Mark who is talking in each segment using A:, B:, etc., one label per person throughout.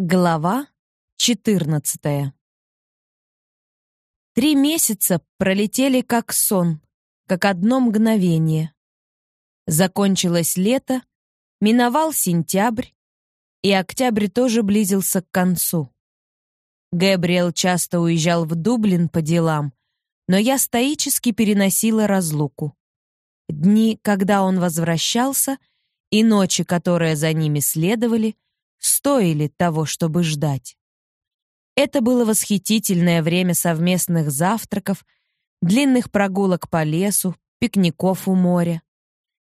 A: Глава 14 Три месяца пролетели как сон, как одно мгновение. Закончилось лето, миновал сентябрь, и октябрь тоже близился к концу. Гэбриэл часто уезжал в Дублин по делам, но я стоически переносила разлуку. Дни, когда он возвращался, и ночи, которые за ними следовали — стоили того, чтобы ждать. Это было восхитительное время совместных завтраков, длинных прогулок по лесу, пикников у моря.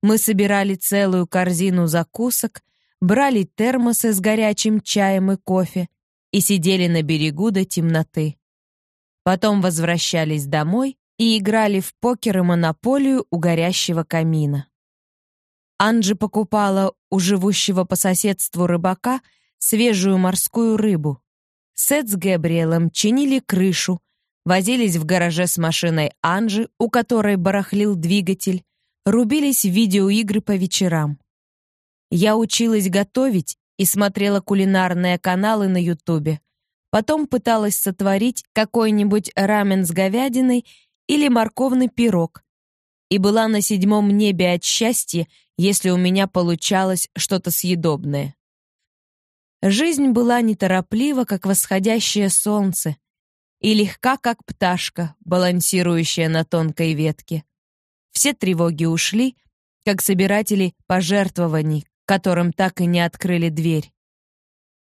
A: Мы собирали целую корзину закусок, брали термосы с горячим чаем и кофе и сидели на берегу до темноты. Потом возвращались домой и играли в покер и монополию у горящего камина. Анджи покупала у живущего по соседству рыбака свежую морскую рыбу. Сет с Габриэлем чинили крышу, возились в гараже с машиной Анджи, у которой барахлил двигатель, рубились в видеоигры по вечерам. Я училась готовить и смотрела кулинарные каналы на Ютубе. Потом пыталась сотворить какой-нибудь рамен с говядиной или морковный пирог, и была на седьмом небе от счастья, если у меня получалось что-то съедобное. Жизнь была нетороплива, как восходящее солнце, и легка, как пташка, балансирующая на тонкой ветке. Все тревоги ушли, как собиратели пожертвований, которым так и не открыли дверь.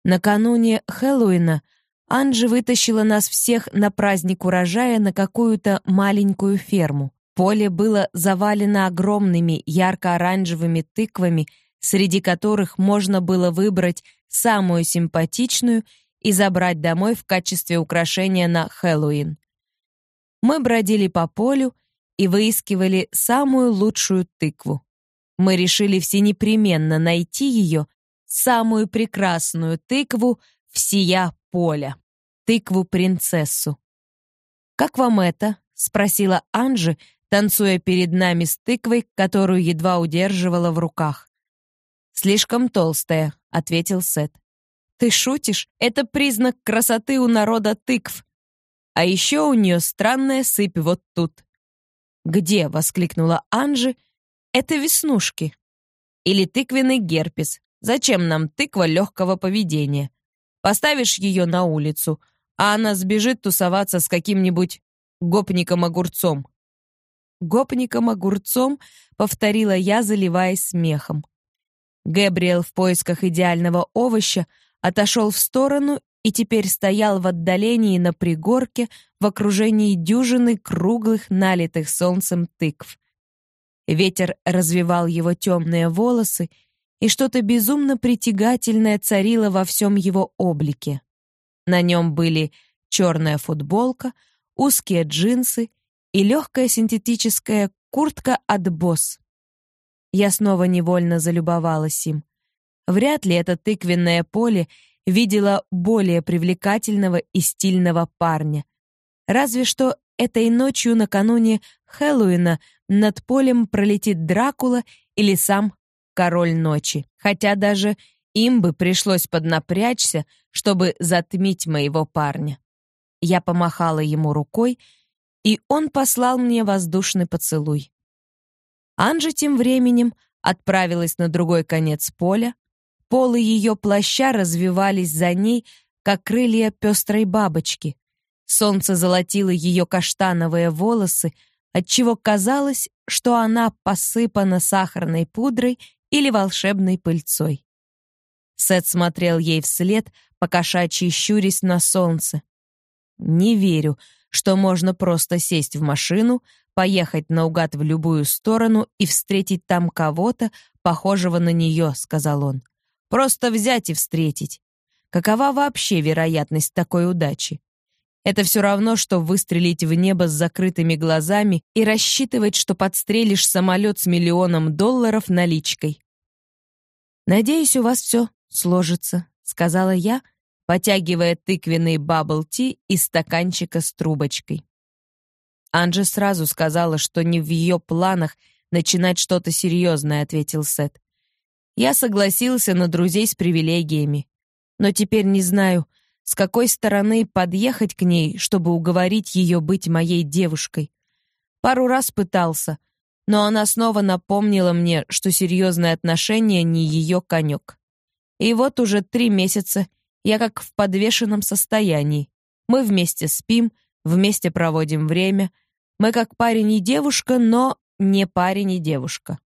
A: Накануне Хэллоуина Анжи вытащила нас всех на праздник урожая на какую-то маленькую ферму. Поле было завалено огромными ярко-оранжевыми тыквами, среди которых можно было выбрать самую симпатичную и забрать домой в качестве украшения на Хэллоуин. Мы бродили по полю и выискивали самую лучшую тыкву. Мы решили все непременно найти ее, самую прекрасную тыкву всея поля, тыкву-принцессу. «Как вам это?» — спросила Анжи, танцуя перед нами с тыквой, которую едва удерживала в руках. «Слишком толстая», — ответил Сет. «Ты шутишь? Это признак красоты у народа тыкв. А еще у нее странная сыпь вот тут». «Где?» — воскликнула Анжи. «Это веснушки. Или тыквенный герпес. Зачем нам тыква легкого поведения? Поставишь ее на улицу, а она сбежит тусоваться с каким-нибудь гопником-огурцом. «Гопником-огурцом», — повторила я, заливаясь смехом. Гэбриэл в поисках идеального овоща отошел в сторону и теперь стоял в отдалении на пригорке в окружении дюжины круглых, налитых солнцем тыкв. Ветер развивал его темные волосы, и что-то безумно притягательное царило во всем его облике. На нем были черная футболка, узкие джинсы и легкая синтетическая куртка от Босс. Я снова невольно залюбовалась им. Вряд ли это тыквенное поле видела более привлекательного и стильного парня. Разве что этой ночью накануне Хэллоуина над полем пролетит Дракула или сам Король Ночи. Хотя даже им бы пришлось поднапрячься, чтобы затмить моего парня. Я помахала ему рукой, и он послал мне воздушный поцелуй. Анжа тем временем отправилась на другой конец поля. Полы ее плаща развивались за ней, как крылья пестрой бабочки. Солнце золотило ее каштановые волосы, отчего казалось, что она посыпана сахарной пудрой или волшебной пыльцой. Сет смотрел ей вслед, покошачьи щурясь на солнце. «Не верю», что можно просто сесть в машину, поехать наугад в любую сторону и встретить там кого-то, похожего на нее», — сказал он. «Просто взять и встретить. Какова вообще вероятность такой удачи? Это все равно, что выстрелить в небо с закрытыми глазами и рассчитывать, что подстрелишь самолет с миллионом долларов наличкой. «Надеюсь, у вас все сложится», — сказала я, потягивая тыквенный бабл-ти из стаканчика с трубочкой. Анджи сразу сказала, что не в ее планах начинать что-то серьезное, ответил Сет. Я согласился на друзей с привилегиями. но теперь не знаю, с какой стороны подъехать к ней, чтобы уговорить ее быть моей девушкой. Пару раз пытался, но она снова напомнила мне, что серьезные отношения не ее конек. И вот уже три месяца я как в подвешенном состоянии. Мы вместе спим, вместе проводим время. Мы как парень и девушка, но не парень и девушка.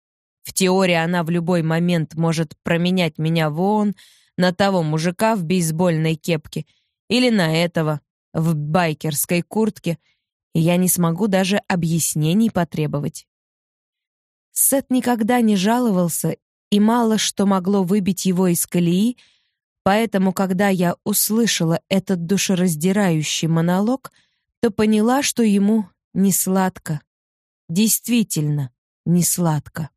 A: В теории она в любой момент может променять меня вон на того мужика в бейсбольной кепке или на этого в байкерской куртке, и я не смогу даже объяснений потребовать. Сет никогда не жаловался, и мало что могло выбить его из колеи, поэтому, когда я услышала этот душераздирающий монолог, то поняла, что ему не сладко. Действительно, не сладко.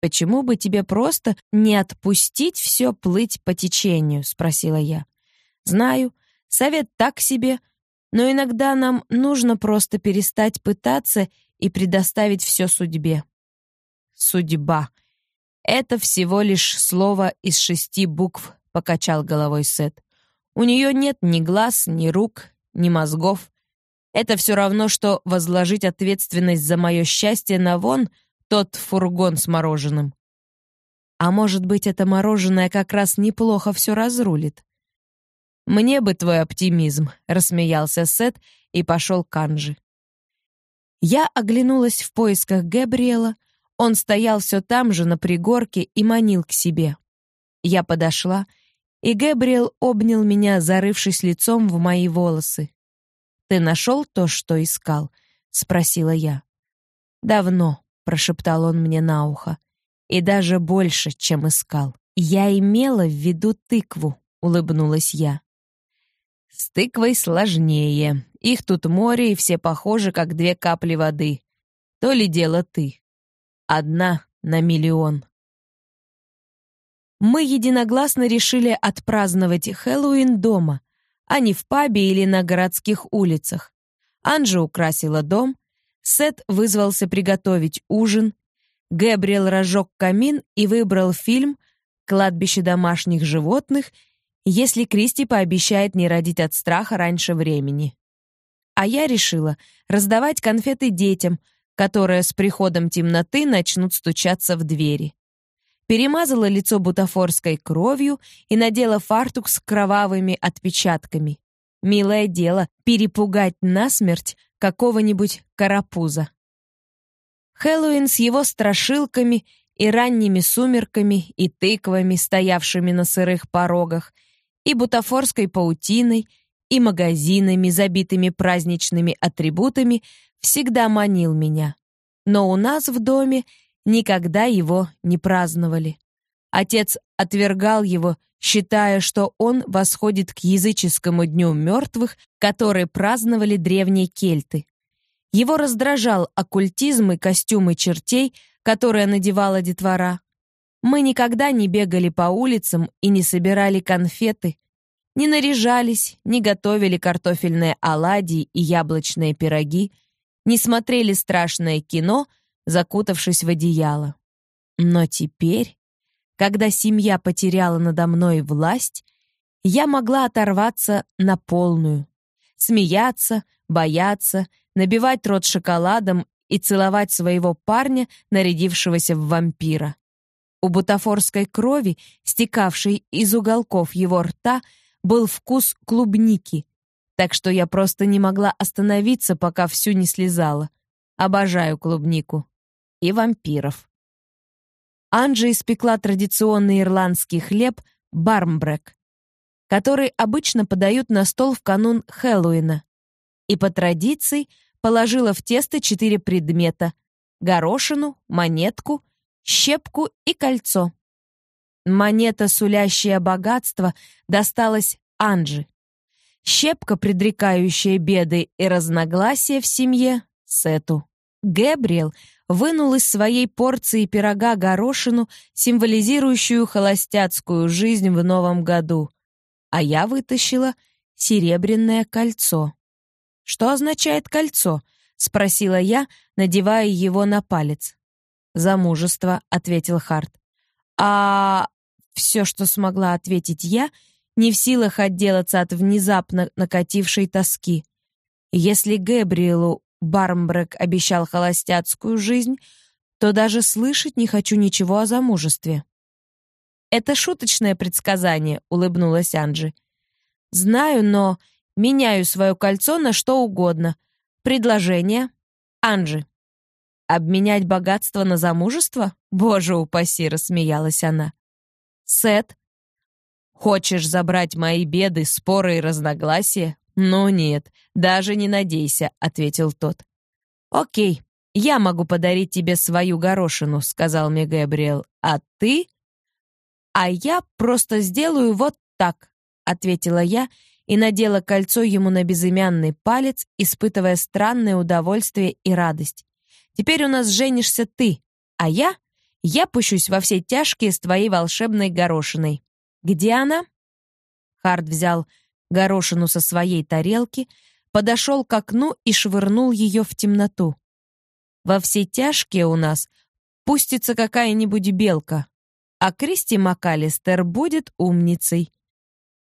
A: «Почему бы тебе просто не отпустить все плыть по течению?» — спросила я. «Знаю, совет так себе, но иногда нам нужно просто перестать пытаться и предоставить все судьбе». «Судьба. Это всего лишь слово из шести букв», — покачал головой Сет. «У нее нет ни глаз, ни рук, ни мозгов. Это все равно, что возложить ответственность за мое счастье на вон тот фургон с мороженым. А может быть, это мороженое как раз неплохо все разрулит. «Мне бы твой оптимизм», — рассмеялся Сет и пошел к Анжи. Я оглянулась в поисках Габриэла. Он стоял все там же, на пригорке, и манил к себе. Я подошла, и Габриэл обнял меня, зарывшись лицом в мои волосы. «Ты нашел то, что искал?» — спросила я. «Давно», — прошептал он мне на ухо. «И даже больше, чем искал. Я имела в виду тыкву», — улыбнулась я. «С тыквой сложнее. Их тут море, и все похожи, как две капли воды. То ли дело ты. Одна на миллион». Мы единогласно решили отпраздновать Хэллоуин дома, а не в пабе или на городских улицах. Анжа украсила дом, Сет вызвался приготовить ужин, Гэбриэл разжег камин и выбрал фильм «Кладбище домашних животных», если Кристи пообещает не родить от страха раньше времени. А я решила раздавать конфеты детям, которые с приходом темноты начнут стучаться в двери перемазала лицо бутафорской кровью и надела фартук с кровавыми отпечатками. Милое дело перепугать насмерть какого-нибудь карапуза. Хэллоуин с его страшилками и ранними сумерками и тыквами, стоявшими на сырых порогах, и бутафорской паутиной, и магазинами, забитыми праздничными атрибутами, всегда манил меня. Но у нас в доме никогда его не праздновали. Отец отвергал его, считая, что он восходит к языческому дню мертвых, который праздновали древние кельты. Его раздражал оккультизм и костюмы чертей, которые надевала детвора. Мы никогда не бегали по улицам и не собирали конфеты, не наряжались, не готовили картофельные оладьи и яблочные пироги, не смотрели страшное кино — закутавшись в одеяло. Но теперь, когда семья потеряла надо мной власть, я могла оторваться на полную. Смеяться, бояться, набивать рот шоколадом и целовать своего парня, нарядившегося в вампира. У бутафорской крови, стекавшей из уголков его рта, был вкус клубники, так что я просто не могла остановиться, пока всю не слезала. Обожаю клубнику и вампиров. Анджи испекла традиционный ирландский хлеб бармбрек, который обычно подают на стол в канун Хэллоуина, и по традиции положила в тесто четыре предмета — горошину, монетку, щепку и кольцо. Монета, сулящая богатство, досталась Анджи. Щепка, предрекающая беды и разногласия в семье, Сету. Гэбриэл вынул из своей порции пирога горошину, символизирующую холостяцкую жизнь в новом году, а я вытащила серебряное кольцо. «Что означает кольцо?» — спросила я, надевая его на палец. «Замужество», — ответил Харт. «А...» — все, что смогла ответить я, не в силах отделаться от внезапно накатившей тоски. Если Гэбриэлу Бармбрек обещал холостяцкую жизнь, то даже слышать не хочу ничего о замужестве. «Это шуточное предсказание», — улыбнулась Анджи. «Знаю, но меняю свое кольцо на что угодно. Предложение. Анджи». «Обменять богатство на замужество? Боже упаси!» — рассмеялась она. «Сет, хочешь забрать мои беды, споры и разногласия? Ну нет, даже не надейся», — ответил тот. «Окей, я могу подарить тебе свою горошину», — сказал мне Габриэл. «А ты?» «А я просто сделаю вот так», — ответила я и надела кольцо ему на безымянный палец, испытывая странное удовольствие и радость. Теперь у нас женишься ты, а я... Я пущусь во все тяжкие с твоей волшебной горошиной. Где она?» Харт взял горошину со своей тарелки, подошел к окну и швырнул ее в темноту. «Во все тяжкие у нас пустится какая-нибудь белка, а Кристи МакАлистер будет умницей».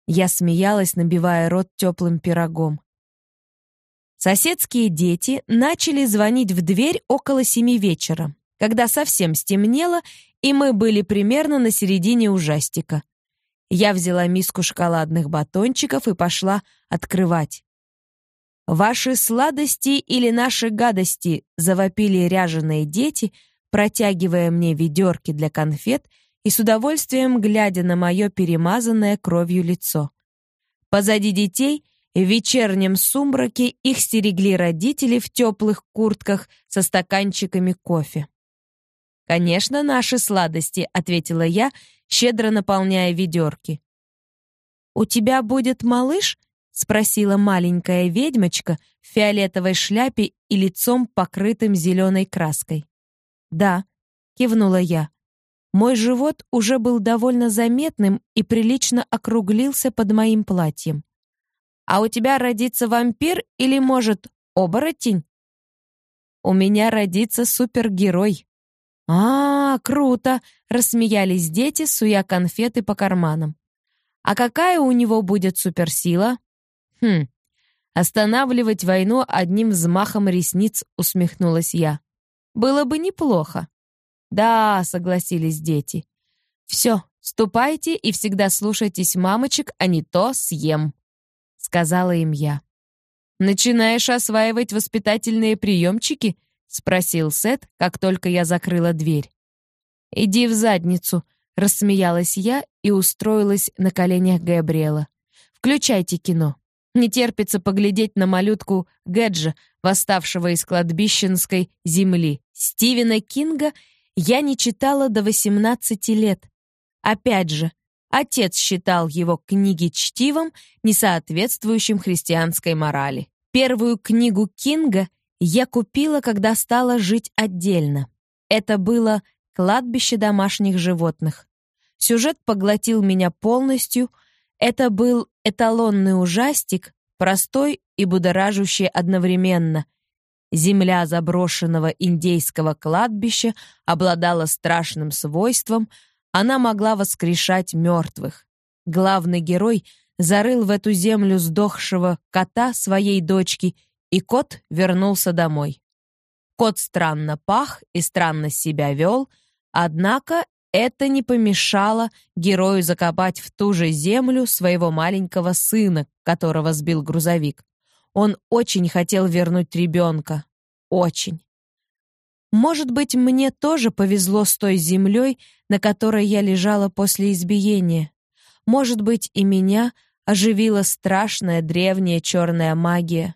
A: Я смеялась, набивая рот теплым пирогом. Соседские дети начали звонить в дверь около семи вечера, когда совсем стемнело, и мы были примерно на середине ужастика. Я взяла миску шоколадных батончиков и пошла открывать. «Ваши сладости или наши гадости?» — завопили ряженые дети, протягивая мне ведерки для конфет и с удовольствием глядя на мое перемазанное кровью лицо. Позади детей в вечернем сумраке их стерегли родители в теплых куртках со стаканчиками кофе. «Конечно, наши сладости», — ответила я, щедро наполняя ведерки. «У тебя будет малыш?» — спросила маленькая ведьмочка в фиолетовой шляпе и лицом, покрытым зеленой краской. «Да», — кивнула я. Мой живот уже был довольно заметным и прилично округлился под моим платьем. А у тебя родится вампир или, может, оборотень? У меня родится супергерой. А, круто, рассмеялись дети, суя конфеты по карманам. А какая у него будет суперсила? Хм. Останавливать войну одним взмахом ресниц, усмехнулась я. Было бы неплохо. Да, согласились дети. Все, ступайте и всегда слушайтесь мамочек, а не то съем сказала им я. «Начинаешь осваивать воспитательные приемчики?» — спросил Сет, как только я закрыла дверь. «Иди в задницу», — рассмеялась я и устроилась на коленях Габриэла. «Включайте кино. Не терпится поглядеть на малютку Гэджа, восставшего из кладбищенской земли. Стивена Кинга я не читала до 18 лет. Опять же, Отец считал его книги чтивом, не соответствующим христианской морали. Первую книгу Кинга я купила, когда стала жить отдельно. Это было «Кладбище домашних животных». Сюжет поглотил меня полностью. Это был эталонный ужастик, простой и будоражущий одновременно. Земля заброшенного индейского кладбища обладала страшным свойством — она могла воскрешать мертвых. Главный герой зарыл в эту землю сдохшего кота своей дочки, и кот вернулся домой. Кот странно пах и странно себя вел, однако это не помешало герою закопать в ту же землю своего маленького сына, которого сбил грузовик. Он очень хотел вернуть ребенка. Очень. Может быть, мне тоже повезло с той землей, на которой я лежала после избиения. Может быть, и меня оживила страшная древняя черная магия.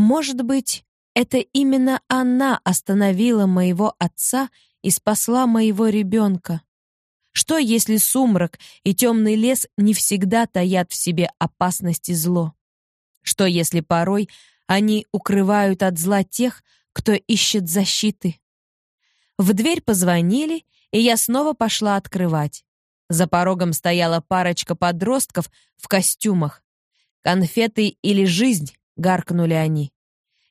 A: Может быть, это именно она остановила моего отца и спасла моего ребенка. Что, если сумрак и темный лес не всегда таят в себе опасность и зло? Что, если порой они укрывают от зла тех, кто ищет защиты. В дверь позвонили, и я снова пошла открывать. За порогом стояла парочка подростков в костюмах. «Конфеты или жизнь?» — гаркнули они.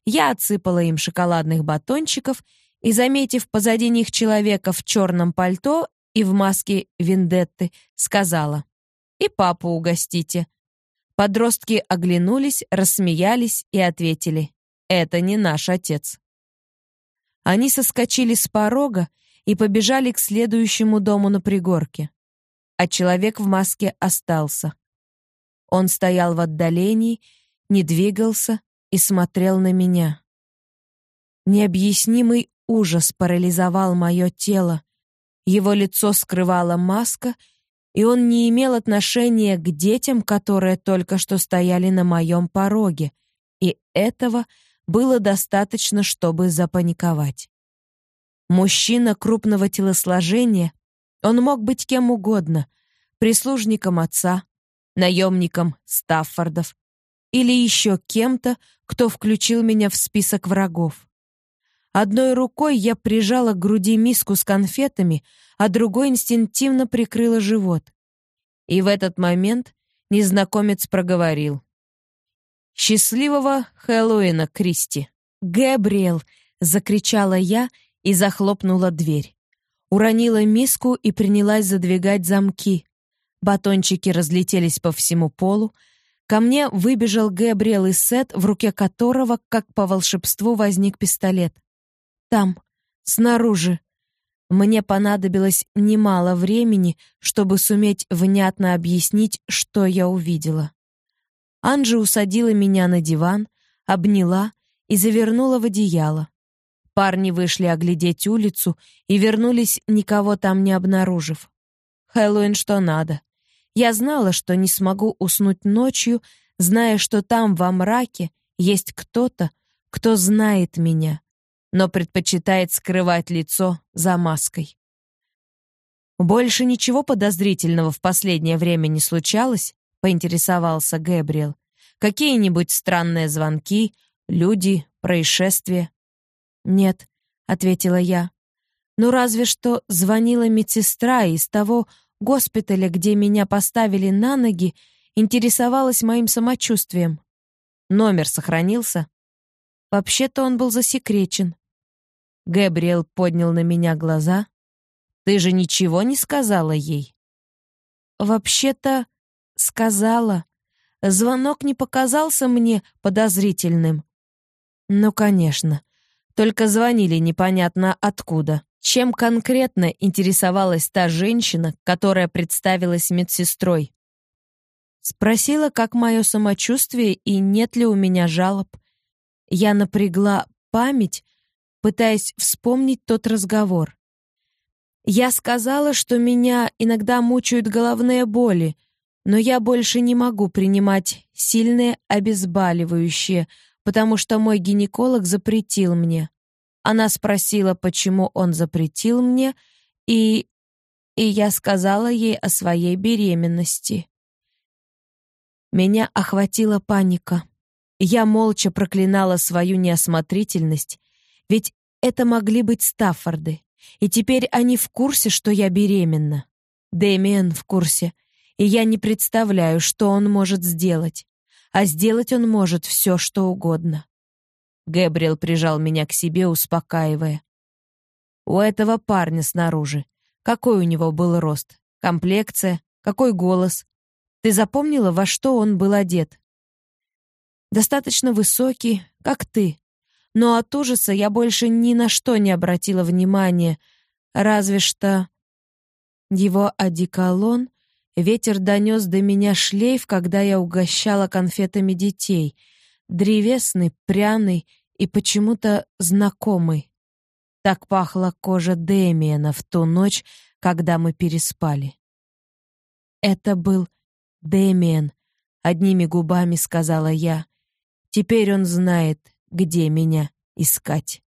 A: Я отсыпала им шоколадных батончиков и, заметив позади них человека в черном пальто и в маске вендетты, сказала. И папу угостите». Подростки оглянулись, рассмеялись и ответили, «Это не наш отец». Они соскочили с порога и побежали к следующему дому на пригорке. А человек в маске остался. Он стоял в отдалении, не двигался и смотрел на меня. Необъяснимый ужас парализовал мое тело. Его лицо скрывала маска, и он не имел отношения к детям, которые только что стояли на моем пороге, и этого было достаточно, чтобы запаниковать. Мужчина крупного телосложения, он мог быть кем угодно, прислужником отца, наемником Стаффордов или еще кем-то, кто включил меня в список врагов. Одной рукой я прижала к груди миску с конфетами, а другой инстинктивно прикрыла живот. И в этот момент незнакомец проговорил. «Счастливого Хэллоуина, Кристи!» «Гэбриэл!» — закричала я и захлопнула дверь. Уронила миску и принялась задвигать замки. Батончики разлетелись по всему полу. Ко мне выбежал Гэбриэл и Сет, в руке которого, как по волшебству, возник пистолет. Там, снаружи. Мне понадобилось немало времени, чтобы суметь внятно объяснить, что я увидела. Анжи усадила меня на диван, обняла и завернула в одеяло. Парни вышли оглядеть улицу и вернулись, никого там не обнаружив. Хэллоуин что надо. Я знала, что не смогу уснуть ночью, зная, что там во мраке есть кто-то, кто знает меня, но предпочитает скрывать лицо за маской. Больше ничего подозрительного в последнее время не случалось, поинтересовался Гэбриэл. Какие-нибудь странные звонки, люди, происшествия? Нет, ответила я. Ну разве что звонила медсестра из того госпиталя, где меня поставили на ноги, интересовалась моим самочувствием. Номер сохранился? Вообще-то он был засекречен. Гэбриэл поднял на меня глаза. Ты же ничего не сказала ей? Вообще-то сказала. Звонок не показался мне подозрительным. Ну, конечно. Только звонили непонятно откуда. Чем конкретно интересовалась та женщина, которая представилась медсестрой? Спросила, как мое самочувствие и нет ли у меня жалоб. Я напрягла память, пытаясь вспомнить тот разговор. Я сказала, что меня иногда мучают головные боли, но я больше не могу принимать сильные обезболивающие, потому что мой гинеколог запретил мне. Она спросила, почему он запретил мне, и... и я сказала ей о своей беременности. Меня охватила паника. Я молча проклинала свою неосмотрительность, ведь это могли быть Стаффорды, и теперь они в курсе, что я беременна. Дэмиен в курсе, и я не представляю, что он может сделать. А сделать он может все, что угодно. Гэбриэл прижал меня к себе, успокаивая. У этого парня снаружи. Какой у него был рост? Комплекция? Какой голос? Ты запомнила, во что он был одет? Достаточно высокий, как ты. Но от ужаса я больше ни на что не обратила внимания, разве что его одеколон ветер донес до меня шлейф, когда я угощала конфетами детей, древесный, пряный и почему-то знакомый. Так пахла кожа Дэмиена в ту ночь, когда мы переспали. Это был Дэмиен, одними губами сказала я. Теперь он знает, где меня искать.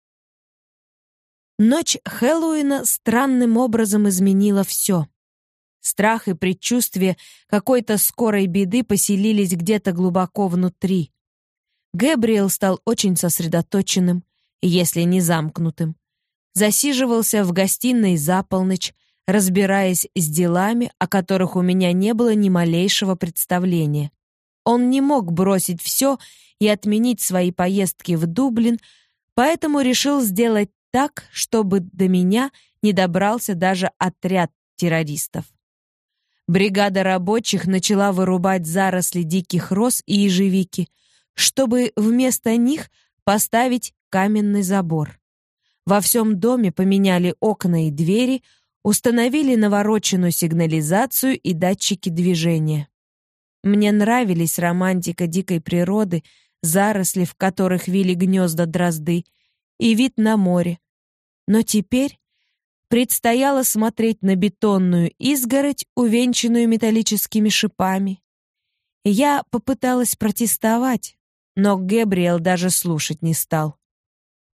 A: Ночь Хэллоуина странным образом изменила все. Страх и предчувствие какой-то скорой беды поселились где-то глубоко внутри. Гэбриэл стал очень сосредоточенным, если не замкнутым. Засиживался в гостиной за полночь, разбираясь с делами, о которых у меня не было ни малейшего представления. Он не мог бросить все и отменить свои поездки в Дублин, поэтому решил сделать так, чтобы до меня не добрался даже отряд террористов. Бригада рабочих начала вырубать заросли диких роз и ежевики, чтобы вместо них поставить каменный забор. Во всем доме поменяли окна и двери, установили навороченную сигнализацию и датчики движения. Мне нравились романтика дикой природы, заросли, в которых вили гнезда дрозды, и вид на море. Но теперь предстояло смотреть на бетонную изгородь, увенчанную металлическими шипами. Я попыталась протестовать, но Гэбриэл даже слушать не стал.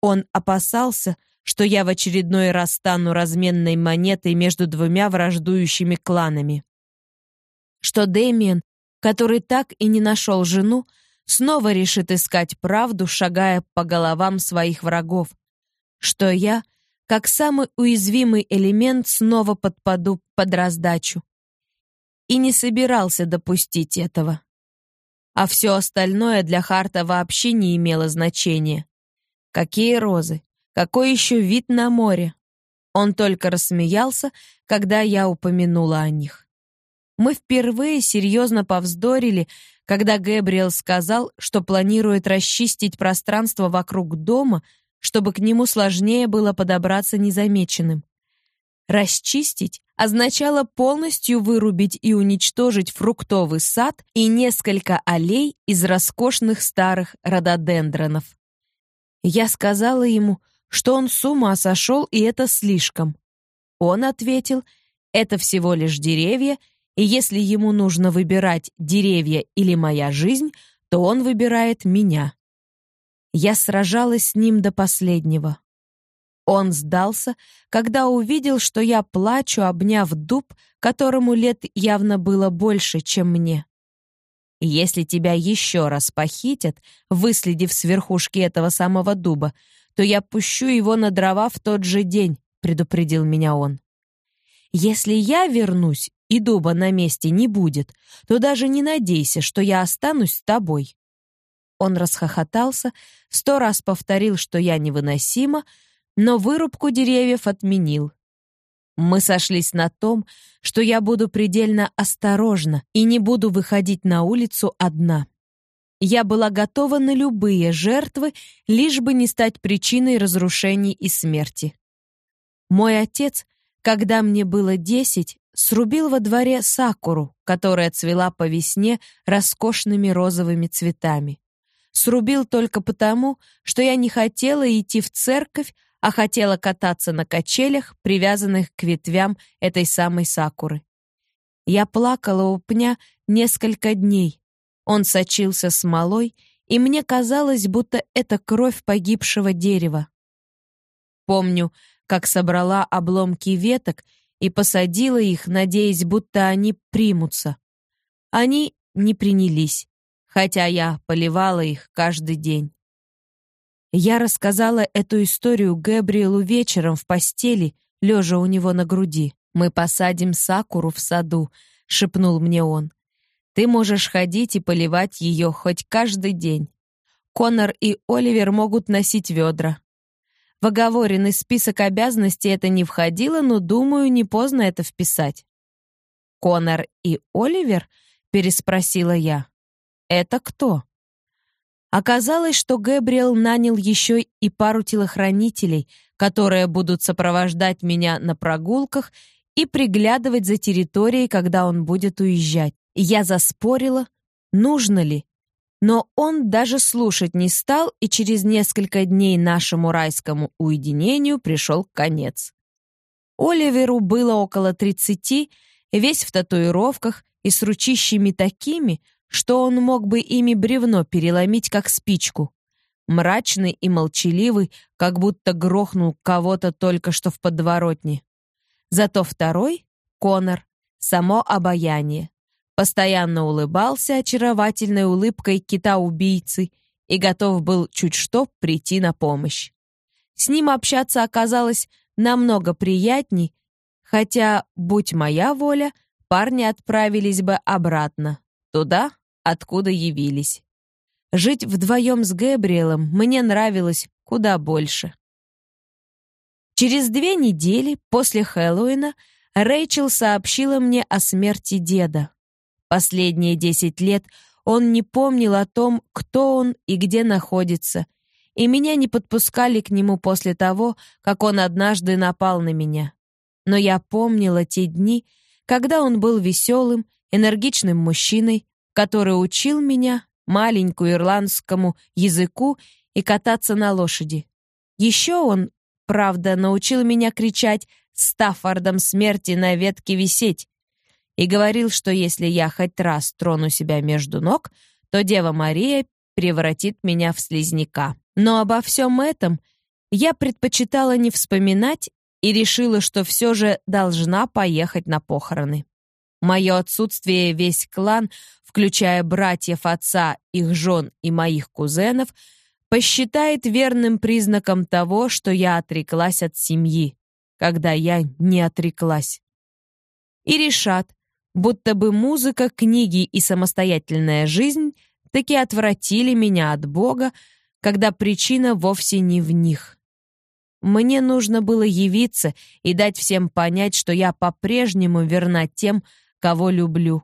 A: Он опасался, что я в очередной раз стану разменной монетой между двумя враждующими кланами. Что Дэмиен, который так и не нашел жену, снова решит искать правду, шагая по головам своих врагов. Что я как самый уязвимый элемент снова подпаду под раздачу. И не собирался допустить этого. А все остальное для Харта вообще не имело значения. Какие розы? Какой еще вид на море? Он только рассмеялся, когда я упомянула о них. Мы впервые серьезно повздорили, когда Гэбриэл сказал, что планирует расчистить пространство вокруг дома — чтобы к нему сложнее было подобраться незамеченным. Расчистить означало полностью вырубить и уничтожить фруктовый сад и несколько аллей из роскошных старых рододендронов. Я сказала ему, что он с ума сошел, и это слишком. Он ответил, это всего лишь деревья, и если ему нужно выбирать деревья или моя жизнь, то он выбирает меня. Я сражалась с ним до последнего. Он сдался, когда увидел, что я плачу, обняв дуб, которому лет явно было больше, чем мне. Если тебя еще раз похитят, выследив с верхушки этого самого дуба, то я пущу его на дрова в тот же день, предупредил меня он. Если я вернусь и дуба на месте не будет, то даже не надейся, что я останусь с тобой. Он расхохотался, сто раз повторил, что я невыносима, но вырубку деревьев отменил. Мы сошлись на том, что я буду предельно осторожна и не буду выходить на улицу одна. Я была готова на любые жертвы, лишь бы не стать причиной разрушений и смерти. Мой отец, когда мне было десять, срубил во дворе сакуру, которая цвела по весне роскошными розовыми цветами срубил только потому, что я не хотела идти в церковь, а хотела кататься на качелях, привязанных к ветвям этой самой сакуры. Я плакала у пня несколько дней. Он сочился смолой, и мне казалось, будто это кровь погибшего дерева. Помню, как собрала обломки веток и посадила их, надеясь, будто они примутся. Они не принялись хотя я поливала их каждый день. Я рассказала эту историю Гэбриэлу вечером в постели, лежа у него на груди. «Мы посадим сакуру в саду», — шепнул мне он. «Ты можешь ходить и поливать ее хоть каждый день. Конор и Оливер могут носить ведра». В оговоренный список обязанностей это не входило, но, думаю, не поздно это вписать. «Конор и Оливер?» — переспросила я. Это кто? Оказалось, что Гэбриэл нанял еще и пару телохранителей, которые будут сопровождать меня на прогулках и приглядывать за территорией, когда он будет уезжать. Я заспорила, нужно ли. Но он даже слушать не стал, и через несколько дней нашему райскому уединению пришел конец. Оливеру было около тридцати, весь в татуировках и с ручищами такими, что он мог бы ими бревно переломить, как спичку. Мрачный и молчаливый, как будто грохнул кого-то только что в подворотне. Зато второй, Конор, само обаяние. Постоянно улыбался очаровательной улыбкой кита-убийцы и готов был чуть что прийти на помощь. С ним общаться оказалось намного приятней, хотя, будь моя воля, парни отправились бы обратно, туда, откуда явились. Жить вдвоем с Гэбриэлом мне нравилось куда больше. Через две недели после Хэллоуина Рэйчел сообщила мне о смерти деда. Последние десять лет он не помнил о том, кто он и где находится, и меня не подпускали к нему после того, как он однажды напал на меня. Но я помнила те дни, когда он был веселым, энергичным мужчиной, который учил меня, маленькую ирландскому языку и кататься на лошади. Еще он, правда, научил меня кричать «Стаффордом смерти на ветке висеть» и говорил, что если я хоть раз трону себя между ног, то Дева Мария превратит меня в слизняка. Но обо всем этом я предпочитала не вспоминать и решила, что все же должна поехать на похороны. Мое отсутствие весь клан, включая братьев отца, их жен и моих кузенов, посчитает верным признаком того, что я отреклась от семьи, когда я не отреклась. И решат, будто бы музыка, книги и самостоятельная жизнь таки отвратили меня от Бога, когда причина вовсе не в них. Мне нужно было явиться и дать всем понять, что я по-прежнему верна тем, кого люблю.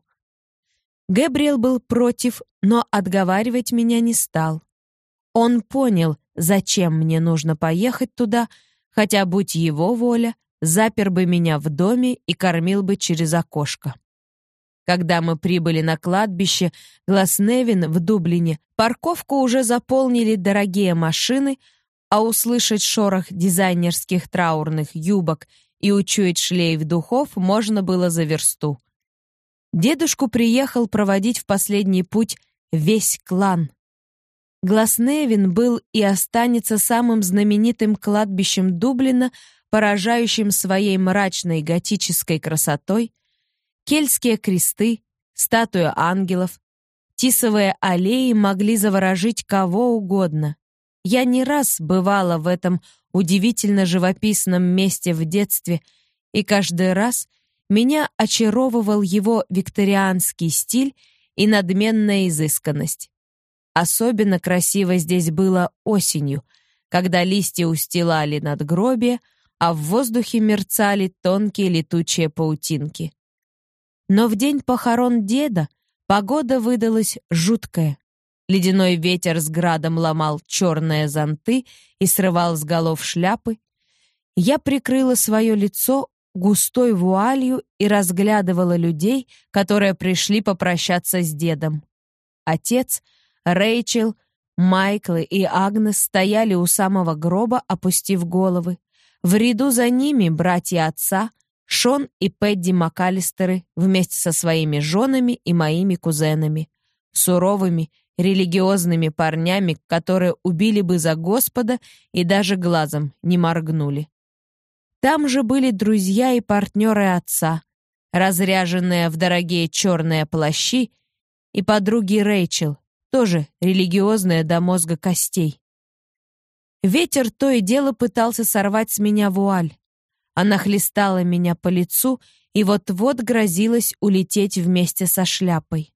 A: Габриэл был против, но отговаривать меня не стал. Он понял, зачем мне нужно поехать туда, хотя, будь его воля, запер бы меня в доме и кормил бы через окошко. Когда мы прибыли на кладбище Гласневин в Дублине, парковку уже заполнили дорогие машины, а услышать шорох дизайнерских траурных юбок и учуять шлейф духов можно было за версту. Дедушку приехал проводить в последний путь весь клан. Гласневин был и останется самым знаменитым кладбищем Дублина, поражающим своей мрачной готической красотой, Кельтские кресты, статуя ангелов, тисовые аллеи могли заворожить кого угодно. Я не раз бывала в этом удивительно живописном месте в детстве, и каждый раз меня очаровывал его викторианский стиль и надменная изысканность. Особенно красиво здесь было осенью, когда листья устилали надгробие, а в воздухе мерцали тонкие летучие паутинки. Но в день похорон деда погода выдалась жуткая. Ледяной ветер с градом ломал черные зонты и срывал с голов шляпы. Я прикрыла свое лицо густой вуалью и разглядывала людей, которые пришли попрощаться с дедом. Отец, Рэйчел, Майкл и Агнес стояли у самого гроба, опустив головы. В ряду за ними братья отца — Шон и Пэдди МакАлистеры вместе со своими женами и моими кузенами, суровыми, религиозными парнями, которые убили бы за Господа и даже глазом не моргнули. Там же были друзья и партнеры отца, разряженные в дорогие черные плащи, и подруги Рэйчел, тоже религиозные до мозга костей. Ветер то и дело пытался сорвать с меня вуаль. Она хлестала меня по лицу и вот-вот грозилась улететь вместе со шляпой.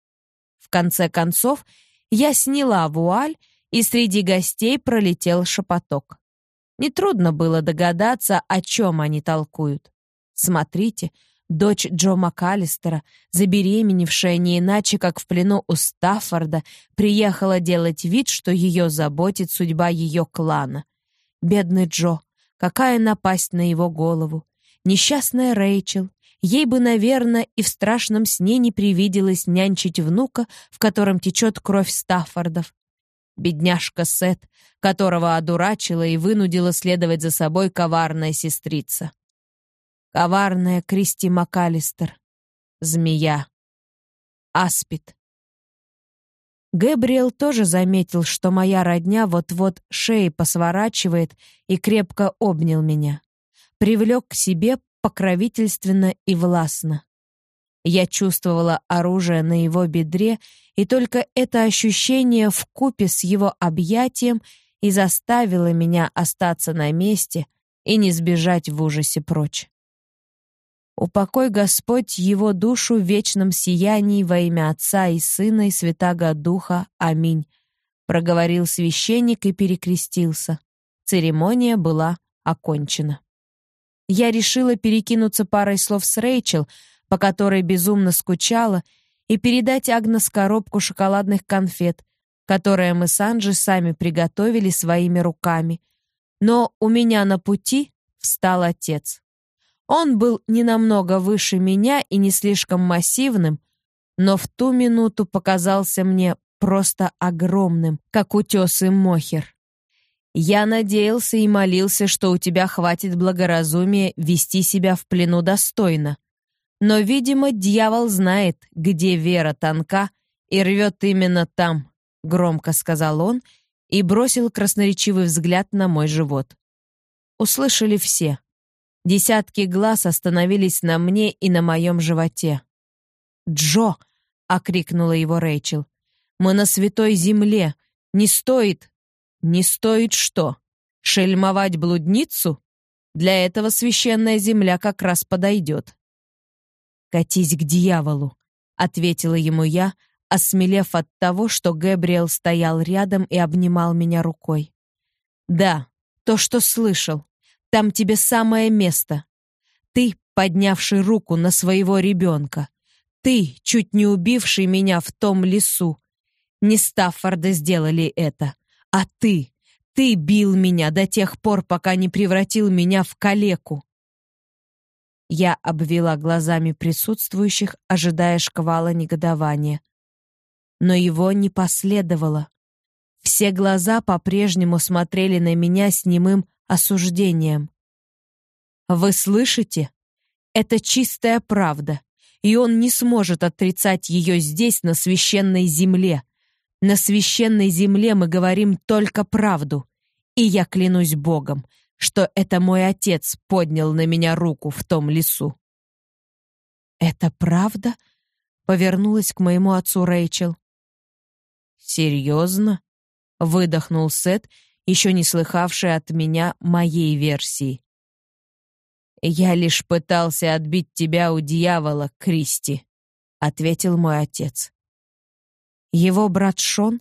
A: В конце концов, я сняла вуаль, и среди гостей пролетел шепоток. Нетрудно было догадаться, о чем они толкуют. Смотрите, дочь Джо МакАлистера, забеременевшая не иначе, как в плену у Стаффорда, приехала делать вид, что ее заботит судьба ее клана. Бедный Джо, Какая напасть на его голову? Несчастная Рэйчел. Ей бы, наверное, и в страшном сне не привиделось нянчить внука, в котором течет кровь Стаффордов. Бедняжка Сет, которого одурачила и вынудила следовать за собой коварная сестрица. Коварная Кристи МакАлистер. Змея. Аспид. Гэбриэл тоже заметил, что моя родня вот-вот шеи посворачивает и крепко обнял меня. Привлек к себе покровительственно и властно. Я чувствовала оружие на его бедре, и только это ощущение вкупе с его объятием и заставило меня остаться на месте и не сбежать в ужасе прочь. Упокой Господь его душу в вечном сиянии во имя Отца и Сына и Святаго Духа. Аминь. Проговорил священник и перекрестился. Церемония была окончена. я решила перекинуться парой слов с Рэйчел, по которой безумно скучала, и передать Агнес коробку шоколадных конфет, которые мы с Анджи сами приготовили своими руками. Но у меня на пути встал отец. Он был не намного выше меня и не слишком массивным, но в ту минуту показался мне просто огромным, как утес и мохер. Я надеялся и молился, что у тебя хватит благоразумия вести себя в плену достойно. Но, видимо, дьявол знает, где вера тонка, и рвет именно там, — громко сказал он и бросил красноречивый взгляд на мой живот. Услышали все. Десятки глаз остановились на мне и на моем животе. «Джо!» — окрикнула его Рэйчел. «Мы на святой земле. Не стоит, не стоит что? Шельмовать блудницу? Для этого священная земля как раз подойдет. «Катись к дьяволу», — ответила ему я, осмелев от того, что Гэбриэл стоял рядом и обнимал меня рукой. «Да, то, что слышал. Там тебе самое место. Ты, поднявший руку на своего ребенка. Ты, чуть не убивший меня в том лесу. Не Стаффорда сделали это. А ты, ты бил меня до тех пор, пока не превратил меня в калеку. Я обвела глазами присутствующих, ожидая шквала негодования. Но его не последовало. Все глаза по-прежнему смотрели на меня с немым осуждением. «Вы слышите? Это чистая правда, и он не сможет отрицать ее здесь, на священной земле, на священной земле мы говорим только правду. И я клянусь Богом, что это мой отец поднял на меня руку в том лесу. «Это правда?» — повернулась к моему отцу Рэйчел. «Серьезно?» — выдохнул Сет, еще не слыхавший от меня моей версии. «Я лишь пытался отбить тебя у дьявола, Кристи», — ответил мой отец. Его брат Шон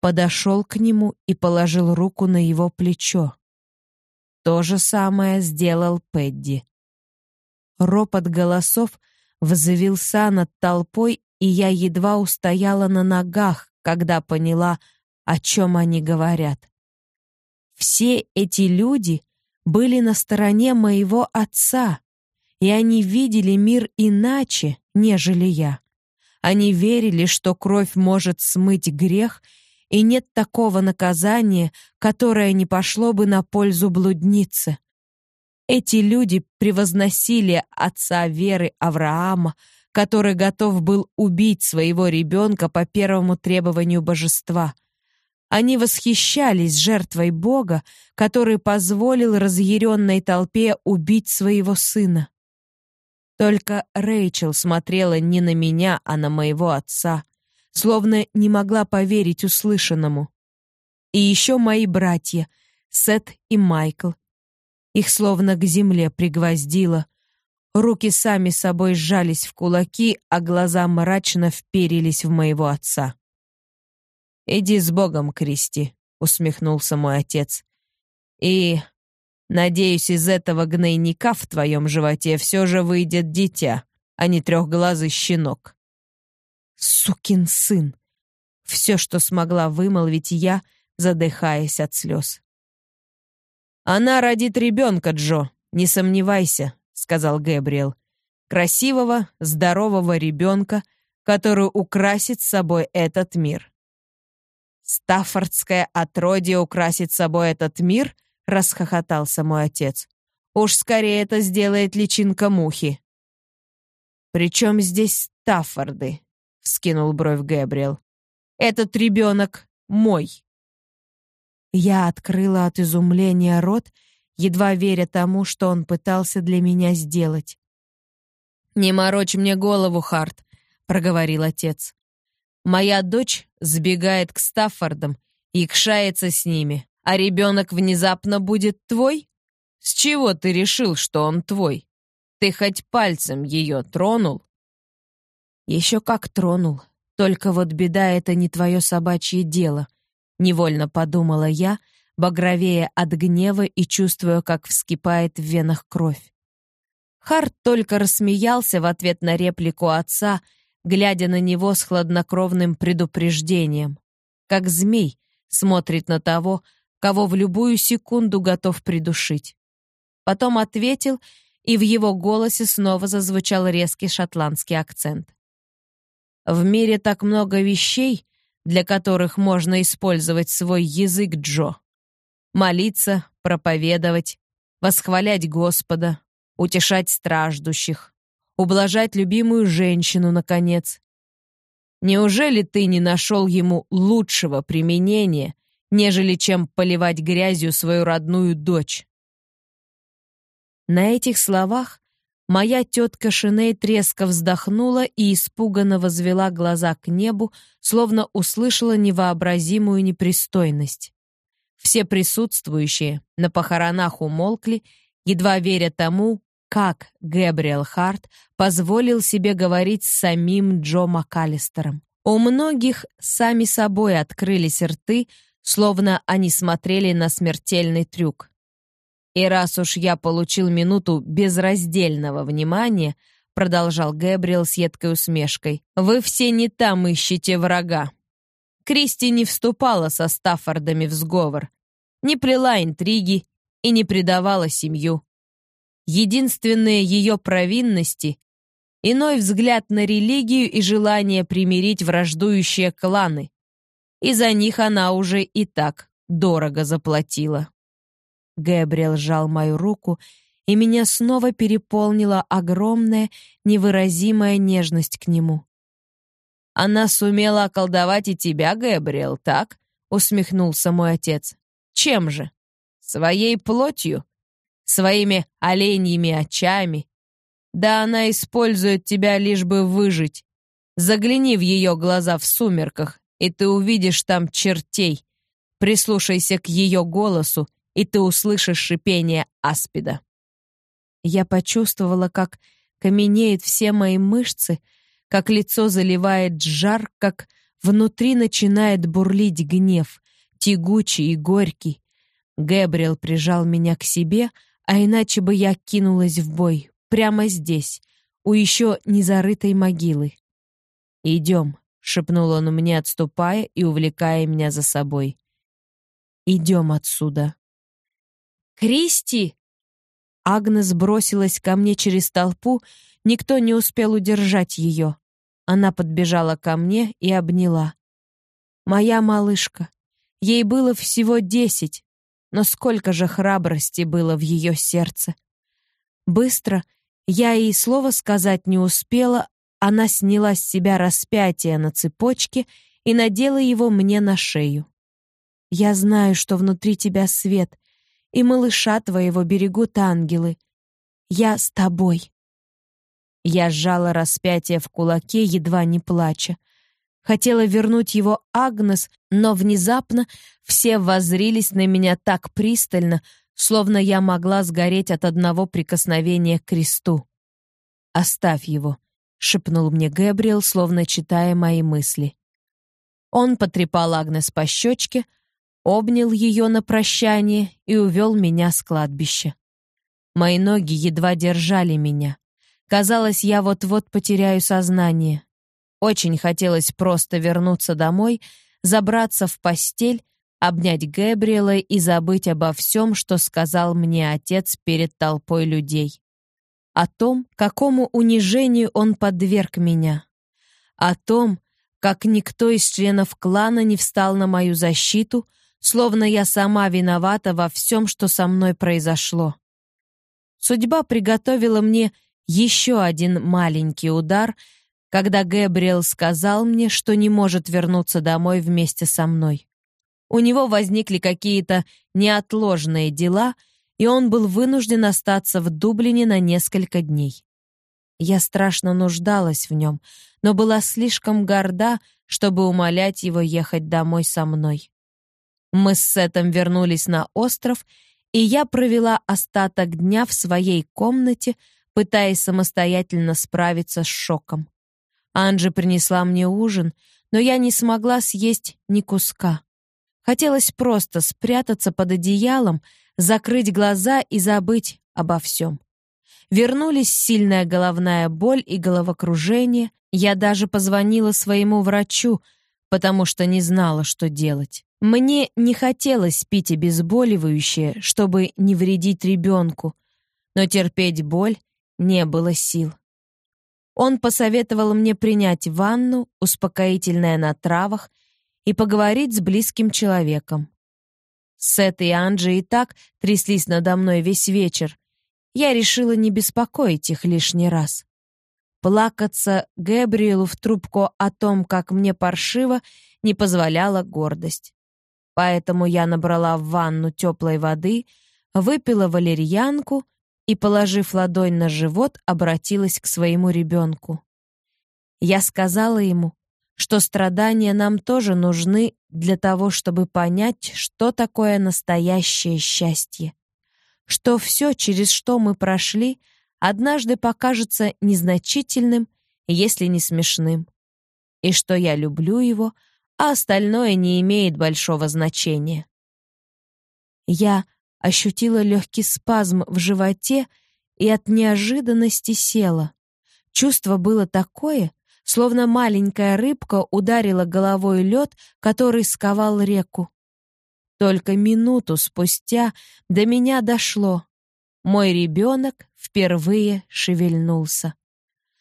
A: подошел к нему и положил руку на его плечо. То же самое сделал Пэдди. Ропот голосов взвился над толпой, и я едва устояла на ногах, когда поняла, о чем они говорят. Все эти люди были на стороне моего отца, и они видели мир иначе, нежели я. Они верили, что кровь может смыть грех, и нет такого наказания, которое не пошло бы на пользу блуднице. Эти люди превозносили отца веры Авраама, который готов был убить своего ребенка по первому требованию божества. Они восхищались жертвой Бога, который позволил разъяренной толпе убить своего сына. Только Рэйчел смотрела не на меня, а на моего отца, словно не могла поверить услышанному. И еще мои братья, Сет и Майкл. Их словно к земле пригвоздило. Руки сами собой сжались в кулаки, а глаза мрачно вперились в моего отца. «Иди с Богом, Кристи», — усмехнулся мой отец. «И Надеюсь, из этого гнойника в твоем животе все же выйдет дитя, а не трехглазый щенок. Сукин сын! Все, что смогла вымолвить я, задыхаясь от слез. «Она родит ребенка, Джо, не сомневайся», — сказал Гэбриэл. «Красивого, здорового ребенка, который украсит собой этот мир». «Стаффордское отродье украсит собой этот мир?» — расхохотался мой отец. «Уж скорее это сделает личинка мухи». «Причем здесь Стаффорды?» — вскинул бровь Гэбриэл. «Этот ребенок мой». Я открыла от изумления рот, едва веря тому, что он пытался для меня сделать. «Не морочь мне голову, Харт», — проговорил отец. «Моя дочь сбегает к Стаффордам и кшается с ними а ребенок внезапно будет твой? С чего ты решил, что он твой? Ты хоть пальцем ее тронул?» «Еще как тронул. Только вот беда — это не твое собачье дело», — невольно подумала я, багровея от гнева и чувствуя, как вскипает в венах кровь. Харт только рассмеялся в ответ на реплику отца, глядя на него с хладнокровным предупреждением, как змей смотрит на того, кого в любую секунду готов придушить. Потом ответил, и в его голосе снова зазвучал резкий шотландский акцент. «В мире так много вещей, для которых можно использовать свой язык, Джо. Молиться, проповедовать, восхвалять Господа, утешать страждущих, ублажать любимую женщину, наконец. Неужели ты не нашел ему лучшего применения, нежели чем поливать грязью свою родную дочь? На этих словах моя тетка Шиней треско вздохнула и испуганно возвела глаза к небу, словно услышала невообразимую непристойность. Все присутствующие на похоронах умолкли, едва веря тому, как Гэбриэл Харт позволил себе говорить с самим Джо МакАлистером. У многих сами собой открылись рты, словно они смотрели на смертельный трюк. И раз уж я получил минуту безраздельного внимания, продолжал Гэбриэл с едкой усмешкой, вы все не там ищете врага. Кристи не вступала со Стаффордами в сговор, не плела интриги и не предавала семью. Единственные ее провинности — иной взгляд на религию и желание примирить враждующие кланы. И за них она уже и так дорого заплатила. Гэбриэл сжал мою руку, и меня снова переполнила огромная, невыразимая нежность к нему. «Она сумела околдовать и тебя, Гэбриэл, так?» — усмехнулся мой отец. «Чем же? Своей плотью? своими оленьими очами. Да она использует тебя лишь бы выжить. Загляни в ее глаза в сумерках, и ты увидишь там чертей. Прислушайся к ее голосу, и ты услышишь шипение аспида. Я почувствовала, как каменеют все мои мышцы, как лицо заливает жар, как внутри начинает бурлить гнев, тягучий и горький. Гэбриэл прижал меня к себе, а иначе бы я кинулась в бой, прямо здесь, у еще незарытой могилы. «Идем», — шепнул он мне, отступая и увлекая меня за собой. «Идем отсюда». «Кристи!» Агнес бросилась ко мне через толпу, никто не успел удержать ее. Она подбежала ко мне и обняла. «Моя малышка. Ей было всего десять, но сколько же храбрости было в ее сердце. Быстро, я ей слова сказать не успела, она сняла с себя распятие на цепочке и надела его мне на шею. «Я знаю, что внутри тебя свет, и малыша твоего берегут ангелы. Я с тобой». Я сжала распятие в кулаке, едва не плача. Хотела вернуть его Агнес, но внезапно все воззрились на меня так пристально, словно я могла сгореть от одного прикосновения к кресту. «Оставь его», — шепнул мне Гэбриэл, словно читая мои мысли. Он потрепал Агнес по щечке, обнял ее на прощание и увел меня с кладбища. Мои ноги едва держали меня. Казалось, я вот-вот потеряю сознание. Очень хотелось просто вернуться домой, забраться в постель, обнять Гэбриэла и забыть обо всем, что сказал мне отец перед толпой людей. О том, какому унижению он подверг меня. О том, как никто из членов клана не встал на мою защиту, словно я сама виновата во всем, что со мной произошло. Судьба приготовила мне еще один маленький удар — когда Гэбриэл сказал мне, что не может вернуться домой вместе со мной. У него возникли какие-то неотложные дела, и он был вынужден остаться в Дублине на несколько дней. Я страшно нуждалась в нем, но была слишком горда, чтобы умолять его ехать домой со мной. Мы с Сетом вернулись на остров, и я провела остаток дня в своей комнате, пытаясь самостоятельно справиться с шоком. Анжи принесла мне ужин, но я не смогла съесть ни куска. Хотелось просто спрятаться под одеялом, закрыть глаза и забыть обо всем. Вернулись сильная головная боль и головокружение. Я даже позвонила своему врачу, потому что не знала, что делать. Мне не хотелось пить обезболивающее, чтобы не вредить ребенку, но терпеть боль не было сил. Он посоветовал мне принять ванну, успокоительное на травах, и поговорить с близким человеком. Сет и Анджи и так тряслись надо мной весь вечер. Я решила не беспокоить их лишний раз. Плакаться Гэбриэлу в трубку о том, как мне паршиво, не позволяла гордость. Поэтому я набрала в ванну теплой воды, выпила валерьянку и, положив ладонь на живот, обратилась к своему ребенку. Я сказала ему, что страдания нам тоже нужны для того, чтобы понять, что такое настоящее счастье. Что все, через что мы прошли, однажды покажется незначительным, если не смешным. И что я люблю его, а остальное не имеет большого значения. Я ощутила легкий спазм в животе и от неожиданности села. Чувство было такое, словно маленькая рыбка ударила головой лед, который сковал реку. Только минуту спустя до меня дошло. Мой ребенок впервые шевельнулся.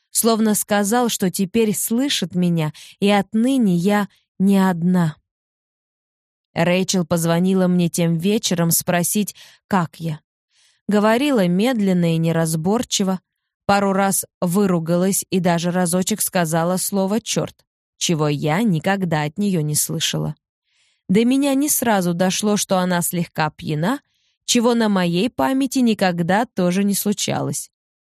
A: Словно сказал, что теперь слышит меня, и отныне я не одна. Рэйчел позвонила мне тем вечером спросить, как я. Говорила медленно и неразборчиво, пару раз выругалась и даже разочек сказала слово «черт», чего я никогда от нее не слышала. До меня не сразу дошло, что она слегка пьяна, чего на моей памяти никогда тоже не случалось.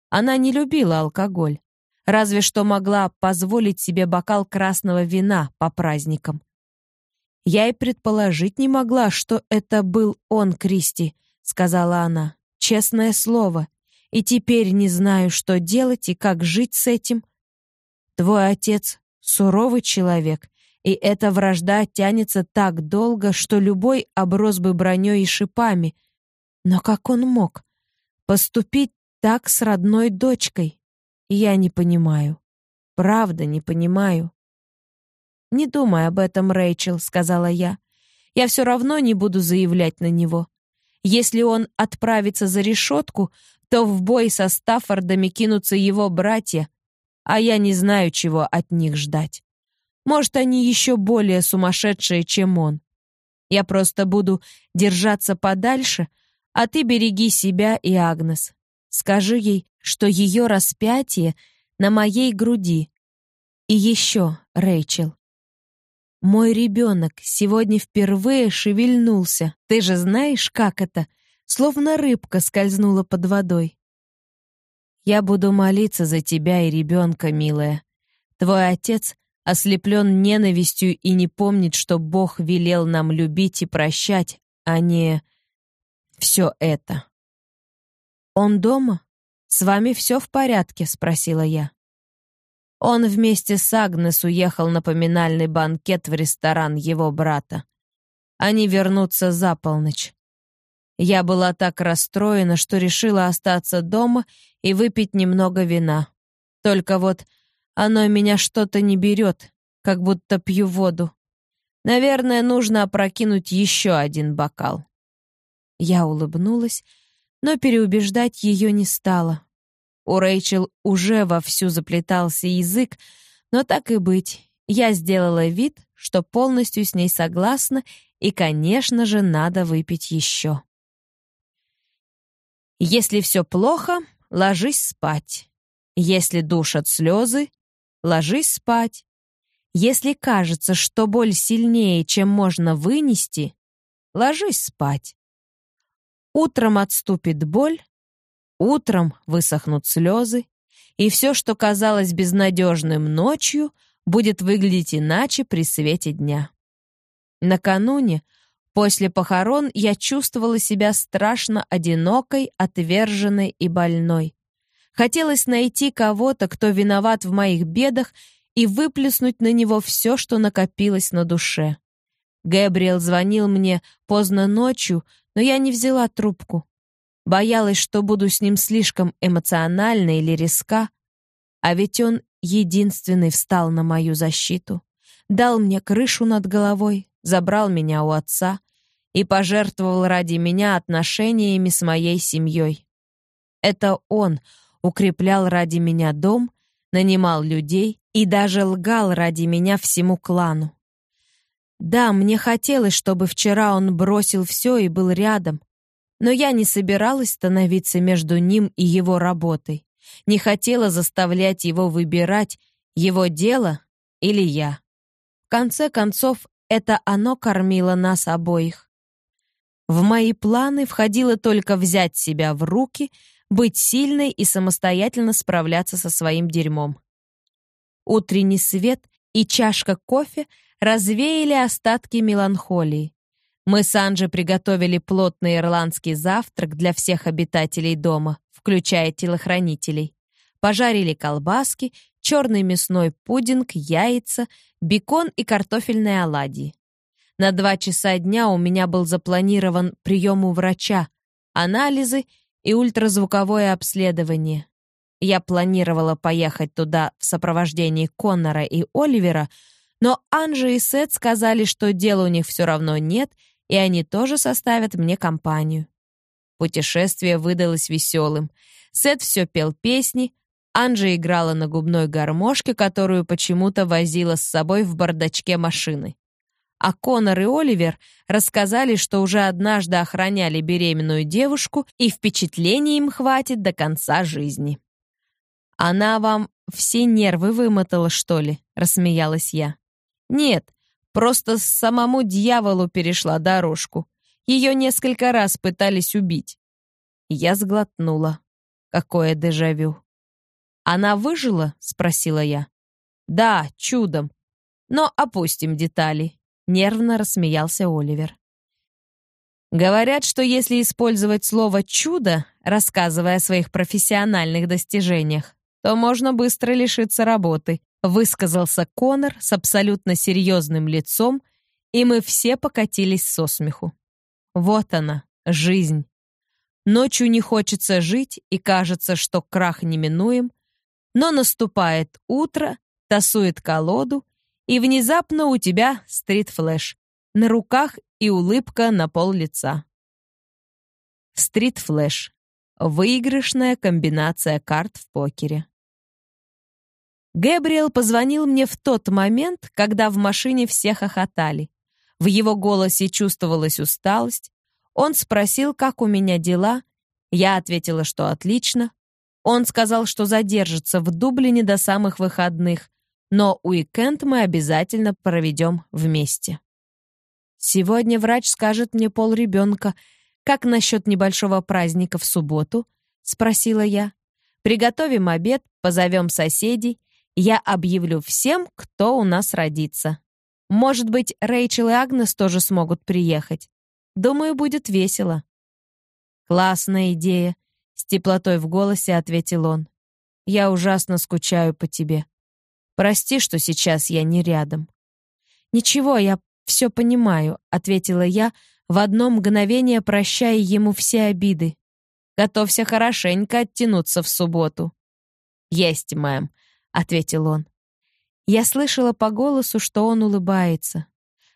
A: Она не любила алкоголь разве что могла позволить себе бокал красного вина по праздникам. «Я и предположить не могла, что это был он, Кристи», — сказала она. «Честное слово. И теперь не знаю, что делать и как жить с этим. Твой отец — суровый человек, и эта вражда тянется так долго, что любой оброс бы броней и шипами. Но как он мог поступить так с родной дочкой?» Я не понимаю. Правда, не понимаю. «Не думай об этом, Рэйчел», — сказала я. «Я все равно не буду заявлять на него. Если он отправится за решетку, то в бой со Стаффордами кинутся его братья, а я не знаю, чего от них ждать. Может, они еще более сумасшедшие, чем он. Я просто буду держаться подальше, а ты береги себя и Агнес. Скажи ей, что ее распятие на моей груди. И еще, Рэйчел. Мой ребенок сегодня впервые шевельнулся. Ты же знаешь, как это? Словно рыбка скользнула под водой. Я буду молиться за тебя и ребенка, милая. Твой отец ослеплен ненавистью и не помнит, что Бог велел нам любить и прощать, а не все это. «Он дома? С вами все в порядке?» — спросила я. Он вместе с Агнес уехал на поминальный банкет в ресторан его брата. Они вернутся за полночь. Я была так расстроена, что решила остаться дома и выпить немного вина. Только вот оно меня что-то не берет, как будто пью воду. Наверное, нужно опрокинуть еще один бокал. Я улыбнулась, но переубеждать ее не стала. У Рэйчел уже вовсю заплетался язык, но так и быть, я сделала вид, что полностью с ней согласна, и, конечно же, надо выпить еще. Если все плохо, ложись спать. Если душат слезы, ложись спать. Если кажется, что боль сильнее, чем можно вынести, ложись спать. Утром отступит боль, утром высохнут слезы, и все, что казалось безнадежным ночью, будет выглядеть иначе при свете дня. Накануне, после похорон, я чувствовала себя страшно одинокой, отверженной и больной. Хотелось найти кого-то, кто виноват в моих бедах, и выплеснуть на него все, что накопилось на душе. Гэбриэл звонил мне поздно ночью, но я не взяла трубку. Боялась, что буду с ним слишком эмоциональна или риска, а ведь он единственный встал на мою защиту, дал мне крышу над головой, забрал меня у отца и пожертвовал ради меня отношениями с моей семьей. Это он укреплял ради меня дом, нанимал людей и даже лгал ради меня всему клану. Да, мне хотелось, чтобы вчера он бросил все и был рядом, но я не собиралась становиться между ним и его работой, не хотела заставлять его выбирать, его дело или я. В конце концов, это оно кормило нас обоих. В мои планы входило только взять себя в руки, быть сильной и самостоятельно справляться со своим дерьмом. Утренний свет и чашка кофе развеяли остатки меланхолии. Мы с Анжей приготовили плотный ирландский завтрак для всех обитателей дома, включая телохранителей. Пожарили колбаски, черный мясной пудинг, яйца, бекон и картофельные оладьи. На два часа дня у меня был запланирован прием у врача, анализы и ультразвуковое обследование. Я планировала поехать туда в сопровождении Коннора и Оливера, но Анжи и Сет сказали, что дела у них все равно нет, и они тоже составят мне компанию. Путешествие выдалось веселым. Сет все пел песни, Анжа играла на губной гармошке, которую почему-то возила с собой в бардачке машины. А Конор и Оливер рассказали, что уже однажды охраняли беременную девушку, и впечатлений им хватит до конца жизни. «Она вам все нервы вымотала, что ли?» — рассмеялась я. «Нет, просто самому дьяволу перешла дорожку. Ее несколько раз пытались убить». Я сглотнула. Какое дежавю. «Она выжила?» — спросила я. «Да, чудом. Но опустим детали», — нервно рассмеялся Оливер. Говорят, что если использовать слово «чудо», рассказывая о своих профессиональных достижениях, то можно быстро лишиться работы, высказался Конор с абсолютно серьезным лицом, и мы все покатились со смеху. Вот она, жизнь. Ночью не хочется жить, и кажется, что крах неминуем, но наступает утро, тасует колоду, и внезапно у тебя стрит-флэш. На руках и улыбка на пол лица. Стрит-флэш. Выигрышная комбинация карт в покере. Гэбриэл позвонил мне в тот момент, когда в машине все хохотали. В его голосе чувствовалась усталость. Он спросил, как у меня дела. Я ответила, что отлично. Он сказал, что задержится в Дублине до самых выходных, но уикенд мы обязательно проведем вместе. Сегодня врач скажет мне пол ребенка. Как насчет небольшого праздника в субботу? Спросила я. Приготовим обед, позовем соседей. Я объявлю всем, кто у нас родится. Может быть, Рэйчел и Агнес тоже смогут приехать. Думаю, будет весело. Классная идея. С теплотой в голосе ответил он. «Я ужасно скучаю по тебе. Прости, что сейчас я не рядом». «Ничего, я все понимаю», — ответила я, в одно мгновение прощая ему все обиды. «Готовься хорошенько оттянуться в субботу». «Есть, мэм», — ответил он. Я слышала по голосу, что он улыбается.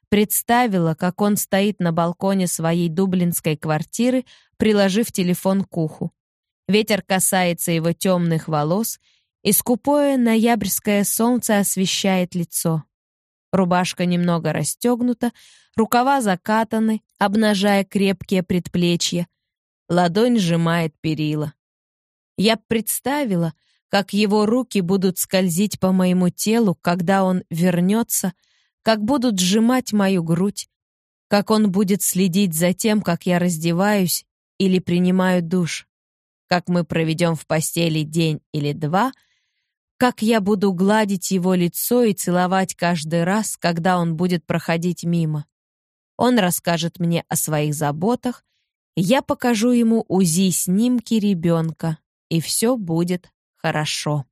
A: Представила, как он стоит на балконе своей дублинской квартиры, приложив телефон к уху. Ветер касается его темных волос, и скупое ноябрьское солнце освещает лицо. Рубашка немного расстегнута, рукава закатаны, обнажая крепкие предплечья. Ладонь сжимает перила. Я представила, как его руки будут скользить по моему телу, когда он вернется, как будут сжимать мою грудь, как он будет следить за тем, как я раздеваюсь или принимаю душ как мы проведем в постели день или два, как я буду гладить его лицо и целовать каждый раз, когда он будет проходить мимо. Он расскажет мне о своих заботах, я покажу ему УЗИ-снимки ребенка, и все будет хорошо.